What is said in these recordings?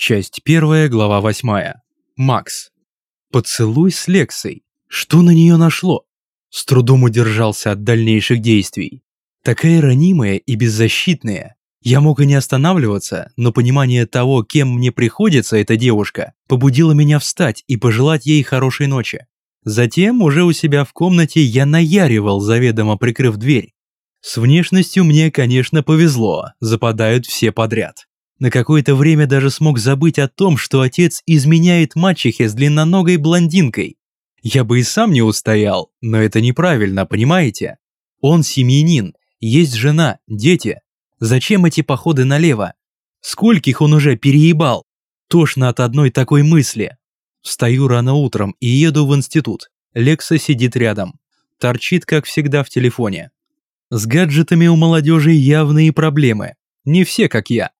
Часть первая, глава восьмая. Макс. Поцелуй с Лексой. Что на нее нашло? С трудом удержался от дальнейших действий. Такая ранимая и беззащитная. Я мог и не останавливаться, но понимание того, кем мне приходится эта девушка, побудило меня встать и пожелать ей хорошей ночи. Затем, уже у себя в комнате, я наяривал, заведомо прикрыв дверь. С внешностью мне, конечно, повезло, западают все подряд. На какое-то время даже смог забыть о том, что отец изменяет мачехе с длинноногой блондинкой. Я бы и сам не устоял, но это неправильно, понимаете? Он семьянин, есть жена, дети. Зачем эти походы налево? Скольких он уже переебал? Тошно от одной такой мысли. Встаю рано утром и еду в институт. Лекса сидит рядом. Торчит, как всегда, в телефоне. С гаджетами у молодежи явные проблемы. Не все, как я.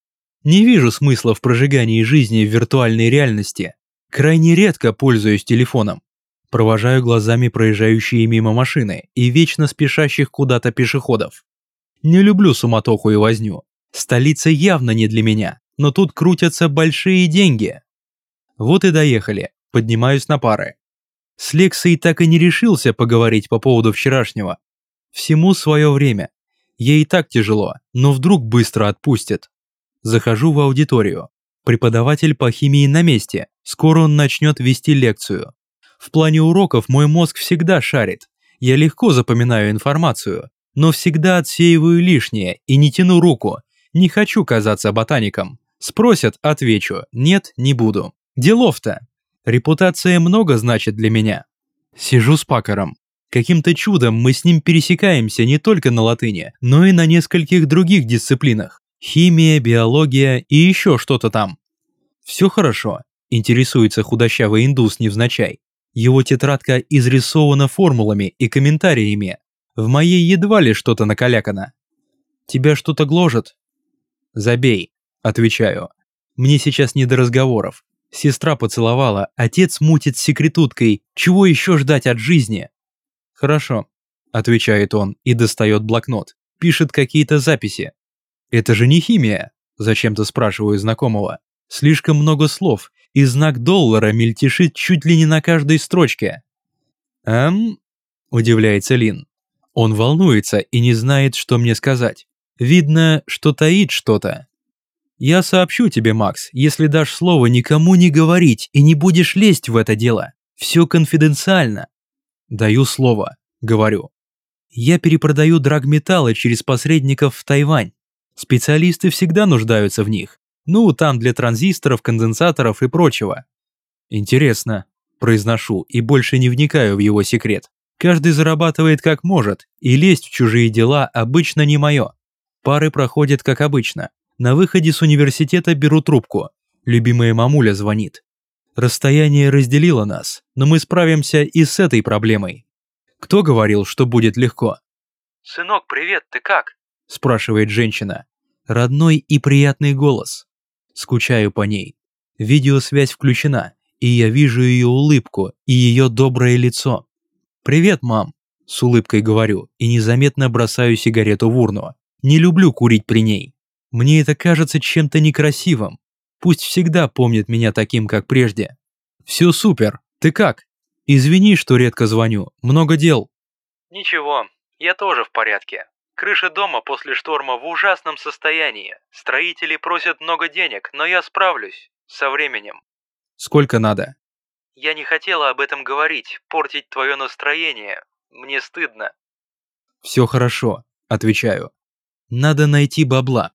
Не вижу смысла в прожигании жизни в виртуальной реальности. Крайне редко пользуюсь телефоном. Провожаю глазами проезжающие мимо машины и вечно спешащих куда-то пешеходов. Не люблю суматоху и возню. Столица явно не для меня, но тут крутятся большие деньги. Вот и доехали, поднимаюсь на пары. С Лексой так и не решился поговорить по поводу вчерашнего. Всему свое время. Ей и так тяжело, но вдруг быстро отпустит. Захожу в аудиторию. Преподаватель по химии на месте. Скоро он начнет вести лекцию. В плане уроков мой мозг всегда шарит. Я легко запоминаю информацию, но всегда отсеиваю лишнее и не тяну руку. Не хочу казаться ботаником. Спросят, отвечу. Нет, не буду. Делов-то. Репутация много значит для меня. Сижу с Пакером. Каким-то чудом мы с ним пересекаемся не только на латыни, но и на нескольких других дисциплинах. Химия, биология и еще что-то там. Все хорошо, интересуется худощавый индус невзначай. Его тетрадка изрисована формулами и комментариями. В моей едва ли что-то накалякано. Тебя что-то гложет? Забей, отвечаю. Мне сейчас не до разговоров. Сестра поцеловала, отец мутит с секретуткой. Чего еще ждать от жизни? Хорошо, отвечает он и достает блокнот. Пишет какие-то записи. «Это же не химия», – зачем-то спрашиваю знакомого. Слишком много слов, и знак доллара мельтешит чуть ли не на каждой строчке. «Эм?» – удивляется Лин. Он волнуется и не знает, что мне сказать. Видно, что таит что-то. «Я сообщу тебе, Макс, если дашь слово никому не говорить и не будешь лезть в это дело. Все конфиденциально». «Даю слово», – говорю. «Я перепродаю драгметаллы через посредников в Тайвань. Специалисты всегда нуждаются в них. Ну, там для транзисторов, конденсаторов и прочего. Интересно, произношу и больше не вникаю в его секрет. Каждый зарабатывает как может, и лезть в чужие дела обычно не мое. Пары проходят как обычно. На выходе с университета беру трубку. Любимая мамуля звонит. Расстояние разделило нас, но мы справимся и с этой проблемой. Кто говорил, что будет легко? «Сынок, привет, ты как?» Спрашивает женщина. Родной и приятный голос. Скучаю по ней. Видеосвязь включена, и я вижу ее улыбку и ее доброе лицо. «Привет, мам!» – с улыбкой говорю и незаметно бросаю сигарету в урну. Не люблю курить при ней. Мне это кажется чем-то некрасивым. Пусть всегда помнит меня таким, как прежде. Все супер. Ты как? Извини, что редко звоню. Много дел. Ничего, я тоже в порядке. Крыша дома после шторма в ужасном состоянии. Строители просят много денег, но я справлюсь. Со временем. Сколько надо? Я не хотела об этом говорить, портить твое настроение. Мне стыдно. Все хорошо, отвечаю. Надо найти бабла.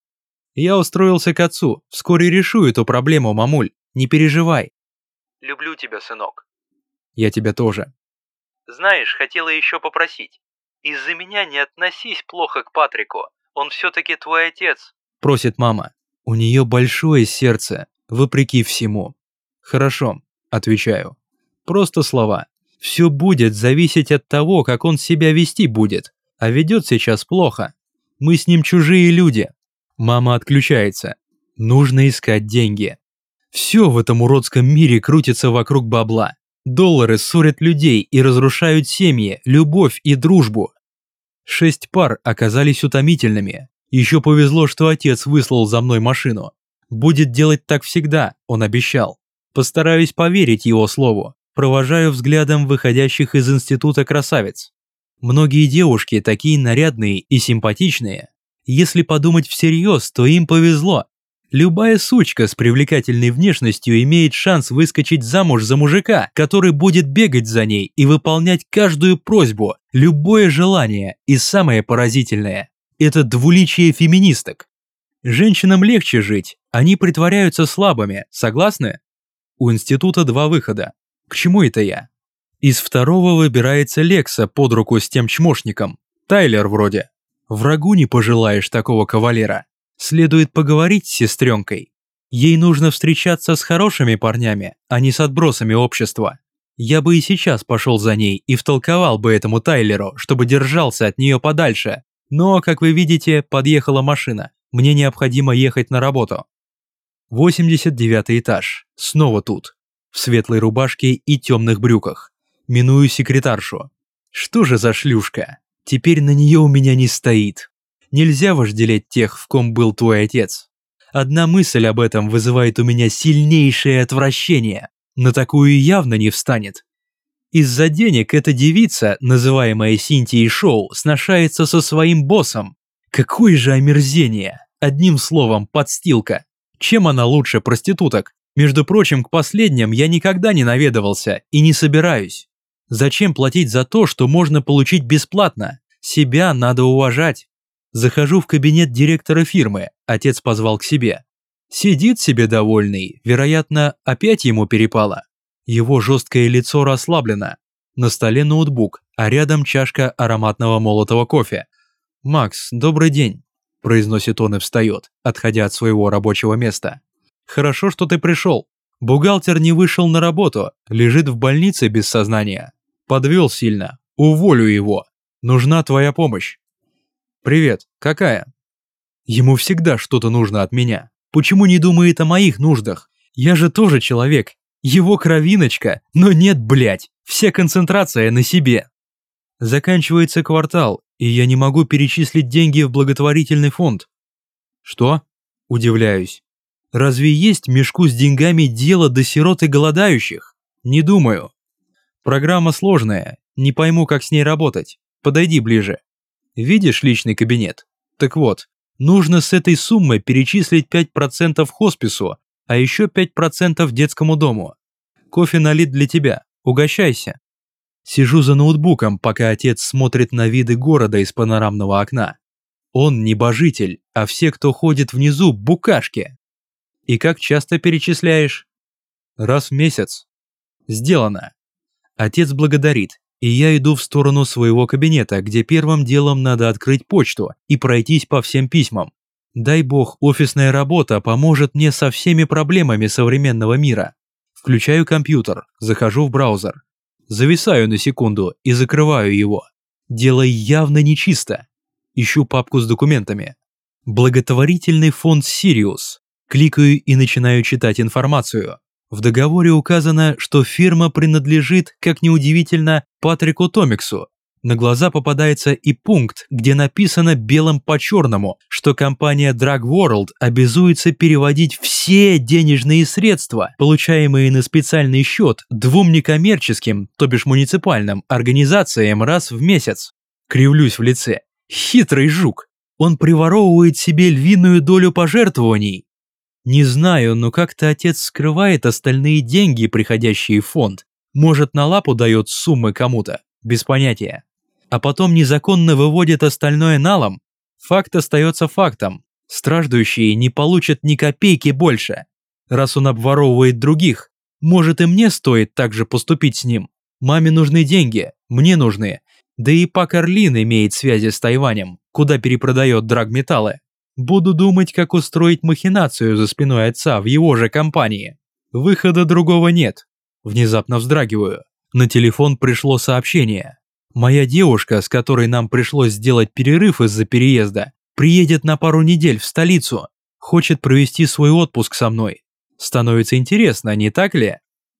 Я устроился к отцу. Вскоре решу эту проблему, мамуль. Не переживай. Люблю тебя, сынок. Я тебя тоже. Знаешь, хотела еще попросить. Из-за меня не относись плохо к Патрику. Он все-таки твой отец. Просит мама. У нее большое сердце, вопреки всему. Хорошо, отвечаю. Просто слова. Все будет зависеть от того, как он себя вести будет. А ведет сейчас плохо. Мы с ним чужие люди. Мама отключается. Нужно искать деньги. Все в этом уродском мире крутится вокруг бабла. Доллары ссорят людей и разрушают семьи, любовь и дружбу. Шесть пар оказались утомительными. Еще повезло, что отец выслал за мной машину. Будет делать так всегда, он обещал. Постараюсь поверить его слову. Провожаю взглядом выходящих из института красавиц. Многие девушки такие нарядные и симпатичные. Если подумать всерьез, то им повезло. Любая сучка с привлекательной внешностью имеет шанс выскочить замуж за мужика, который будет бегать за ней и выполнять каждую просьбу, любое желание и самое поразительное – это двуличие феминисток. Женщинам легче жить, они притворяются слабыми, согласны? У института два выхода. К чему это я? Из второго выбирается Лекса под руку с тем чмошником. Тайлер вроде. Врагу не пожелаешь такого кавалера. Следует поговорить с сестренкой. Ей нужно встречаться с хорошими парнями, а не с отбросами общества. Я бы и сейчас пошел за ней и втолковал бы этому Тайлеру, чтобы держался от нее подальше. Но, как вы видите, подъехала машина. Мне необходимо ехать на работу. 89 этаж. Снова тут. В светлой рубашке и темных брюках. Миную секретаршу. Что же за шлюшка? Теперь на нее у меня не стоит. Нельзя вожделеть тех, в ком был твой отец. Одна мысль об этом вызывает у меня сильнейшее отвращение. На такую явно не встанет. Из-за денег эта девица, называемая Синтией Шоу, сношается со своим боссом. Какое же омерзение! Одним словом, подстилка. Чем она лучше проституток? Между прочим, к последним я никогда не наведывался и не собираюсь. Зачем платить за то, что можно получить бесплатно? Себя надо уважать. Захожу в кабинет директора фирмы, отец позвал к себе. Сидит себе довольный, вероятно, опять ему перепало. Его жесткое лицо расслаблено. На столе ноутбук, а рядом чашка ароматного молотого кофе. «Макс, добрый день», – произносит он и встает, отходя от своего рабочего места. «Хорошо, что ты пришел. Бухгалтер не вышел на работу, лежит в больнице без сознания. Подвел сильно. Уволю его. Нужна твоя помощь. «Привет, какая?» Ему всегда что-то нужно от меня. Почему не думает о моих нуждах? Я же тоже человек. Его кровиночка, но нет, блядь, вся концентрация на себе. Заканчивается квартал, и я не могу перечислить деньги в благотворительный фонд. Что? Удивляюсь. Разве есть мешку с деньгами дело до сирот и голодающих? Не думаю. Программа сложная, не пойму, как с ней работать. Подойди ближе. Видишь личный кабинет? Так вот, нужно с этой суммы перечислить 5% хоспису, а еще 5% детскому дому. Кофе налит для тебя, угощайся. Сижу за ноутбуком, пока отец смотрит на виды города из панорамного окна. Он небожитель, а все, кто ходит внизу, букашки. И как часто перечисляешь? Раз в месяц. Сделано. Отец благодарит, и я иду в сторону своего кабинета, где первым делом надо открыть почту и пройтись по всем письмам. Дай бог, офисная работа поможет мне со всеми проблемами современного мира. Включаю компьютер, захожу в браузер. Зависаю на секунду и закрываю его. Дело явно нечисто. Ищу папку с документами. Благотворительный фонд «Сириус». Кликаю и начинаю читать информацию. В договоре указано, что фирма принадлежит, как неудивительно, Патрику Томиксу. На глаза попадается и пункт, где написано белым по черному, что компания Drug World обязуется переводить все денежные средства, получаемые на специальный счет, двум некоммерческим, то бишь муниципальным, организациям раз в месяц. Кривлюсь в лице. Хитрый жук. Он приворовывает себе львиную долю пожертвований, не знаю, но как-то отец скрывает остальные деньги, приходящие в фонд. Может, на лапу дает суммы кому-то, без понятия. А потом незаконно выводит остальное налом. Факт остается фактом. Страждущие не получат ни копейки больше. Раз он обворовывает других, может и мне стоит так же поступить с ним. Маме нужны деньги, мне нужны. Да и Пак Орлин имеет связи с Тайванем, куда перепродает драгметаллы. Буду думать, как устроить махинацию за спиной отца в его же компании. Выхода другого нет. Внезапно вздрагиваю. На телефон пришло сообщение. Моя девушка, с которой нам пришлось сделать перерыв из-за переезда, приедет на пару недель в столицу. Хочет провести свой отпуск со мной. Становится интересно, не так ли?